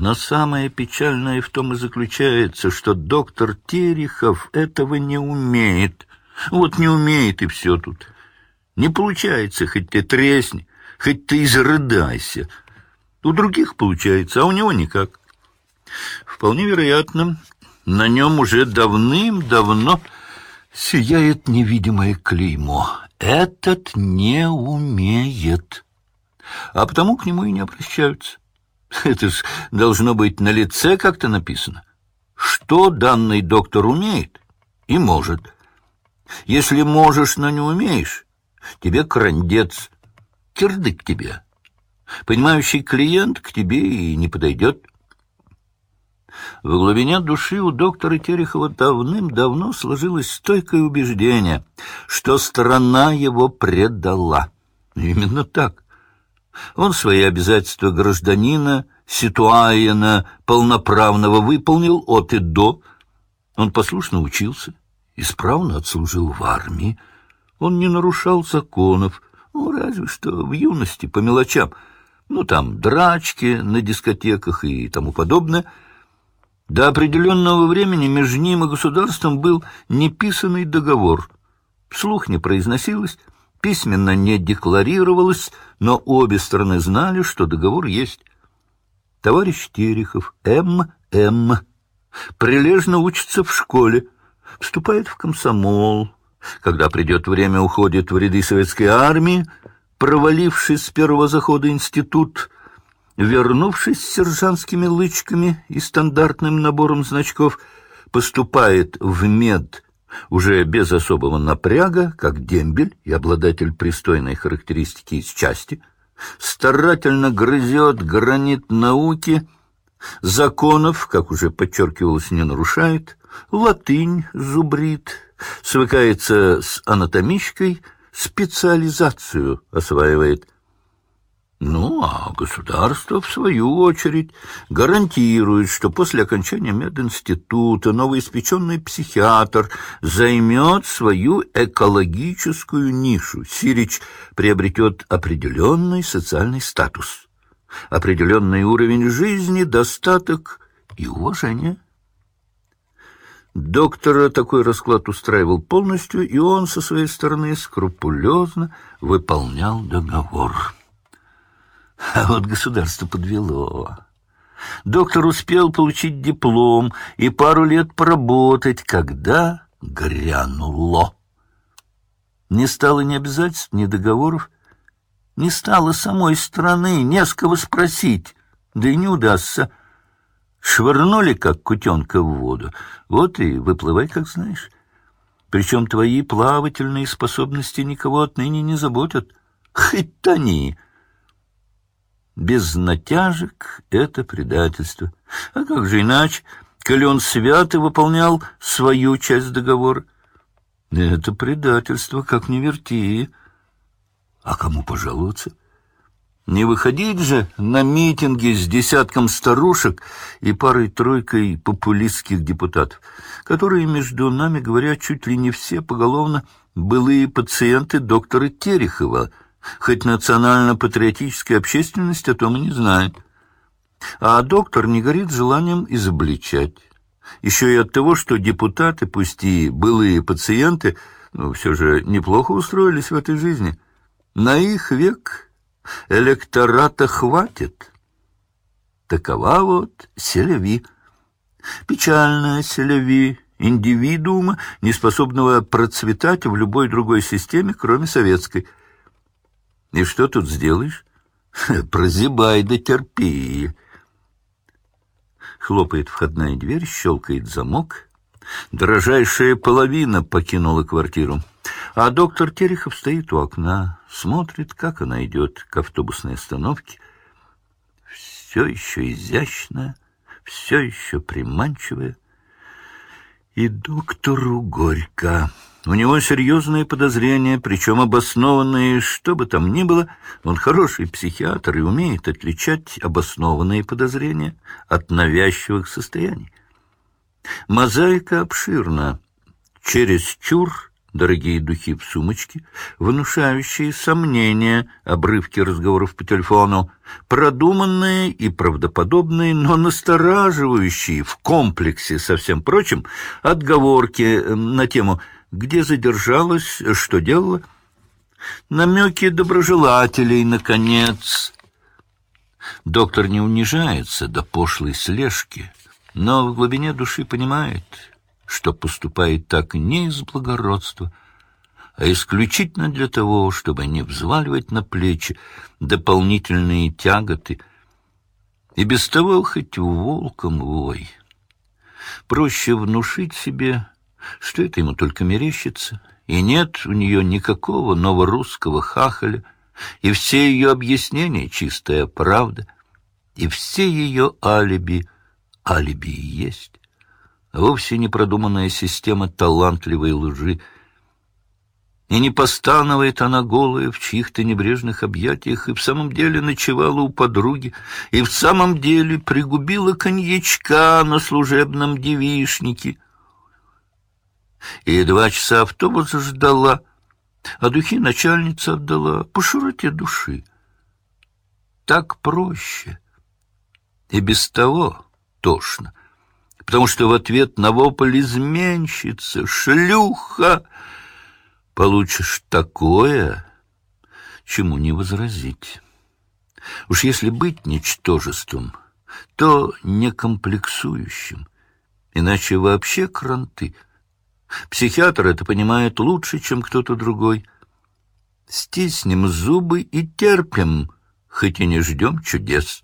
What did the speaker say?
Но самое печальное в том и заключается, что доктор Терехов этого не умеет. Вот не умеет, и все тут. Не получается, хоть ты тресни, хоть ты изрыдайся. У других получается, а у него никак. Вполне вероятно, на нем уже давным-давно сияет невидимое клеймо. Этот не умеет. А потому к нему и не обращаются. Это ж должно быть на лице как-то написано. Что данный доктор умеет и может. Если можешь, но не умеешь, тебе крандец, кирдык тебе. Понимающий клиент к тебе и не подойдет. В глубине души у доктора Терехова давным-давно сложилось стойкое убеждение, что страна его предала. Именно так. Он свои обязательства гражданина, ситуаена, полноправного выполнил от и до. Он послушно учился, исправно отслужил в армии. Он не нарушал законов, ну, разве что в юности, по мелочам. Ну, там, драчки на дискотеках и тому подобное. До определенного времени между ним и государством был неписанный договор. Вслух не произносилось, письменно не декларировалось, но обе стороны знали, что договор есть. Товарищ Терехов, М.М., прилежно учится в школе, вступает в комсомол. Когда придет время, уходит в ряды советской армии, провалившись с первого захода институт, вернувшись с сержантскими лычками и стандартным набором значков, поступает в мед уже без особого напряга, как дембель и обладатель пристойной характеристики из части, старательно грызет гранит науки, законов, как уже подчеркивалось, не нарушает, латынь зубрит, свыкается с анатомичкой, специализацию осваивает – ну, а государство, в свою очередь, гарантирует, что после окончания мединститута новоиспеченный психиатр займет свою экологическую нишу. Сирич приобретет определенный социальный статус, определенный уровень жизни, достаток и уважение. Доктора такой расклад устраивал полностью, и он со своей стороны скрупулезно выполнял договор. А вот государство подвело. Доктор успел получить диплом и пару лет поработать, когда грянуло. Не стало ни обязательств, ни договоров, не стало самой страны, не с кого спросить, да и не удастся. Швырнули, как кутенка, в воду, вот и выплывай, как знаешь. Причем твои плавательные способности никого отныне не заботят. Хоть тони! Без натяжек — это предательство. А как же иначе, коли он свято выполнял свою часть договора? Это предательство, как не верти. А кому пожаловаться? Не выходить же на митинги с десятком старушек и парой-тройкой популистских депутатов, которые, между нами говоря, чуть ли не все поголовно былые пациенты доктора Терехова — хоть национально-патриотическая общественность о том и не знает. А доктор не горит желанием изобличать. Еще и от того, что депутаты, пусть и былые пациенты, но все же неплохо устроились в этой жизни. На их век электората хватит. Такова вот селеви. Печальная селеви индивидуума, неспособного процветать в любой другой системе, кроме советской – и что тут сделаешь? Прозябай да терпи. Хлопает входная дверь, щелкает замок. Дрожайшая половина покинула квартиру. А доктор Терехов стоит у окна, смотрит, как она идет к автобусной остановке. Все еще изящная, все еще приманчивая. И доктору горько. У него серьезные подозрения, причем обоснованные, что бы там ни было. Он хороший психиатр и умеет отличать обоснованные подозрения от навязчивых состояний. Мозаика обширна, чересчур дорогие духи в сумочке, внушающие сомнения, обрывки разговоров по телефону, продуманные и правдоподобные, но настораживающие в комплексе со всем прочим отговорки на тему «где задержалась, что делала», намеки доброжелателей, наконец. Доктор не унижается до пошлой слежки, но в глубине души понимает — что поступает так не из благородства, а исключительно для того, чтобы не взваливать на плечи дополнительные тяготы, и без того хоть волком вой. Проще внушить себе, что это ему только мерещится, и нет у нее никакого новорусского хахаля, и все ее объяснения — чистая правда, и все ее алиби — алиби и есть вовсе не продуманная система талантливой лжи. И не постанывает она голая в чьих-то небрежных объятиях, и в самом деле ночевала у подруги, и в самом деле пригубила коньячка на служебном девишнике. И два часа автобуса ждала, а духи начальница отдала по широте души. Так проще. И без того тошно потому что в ответ на вопль изменщица, шлюха, получишь такое, чему не возразить. Уж если быть ничтожеством, то не комплексующим, иначе вообще кранты. Психиатр это понимает лучше, чем кто-то другой. Стиснем зубы и терпим, хоть и не ждем чудес.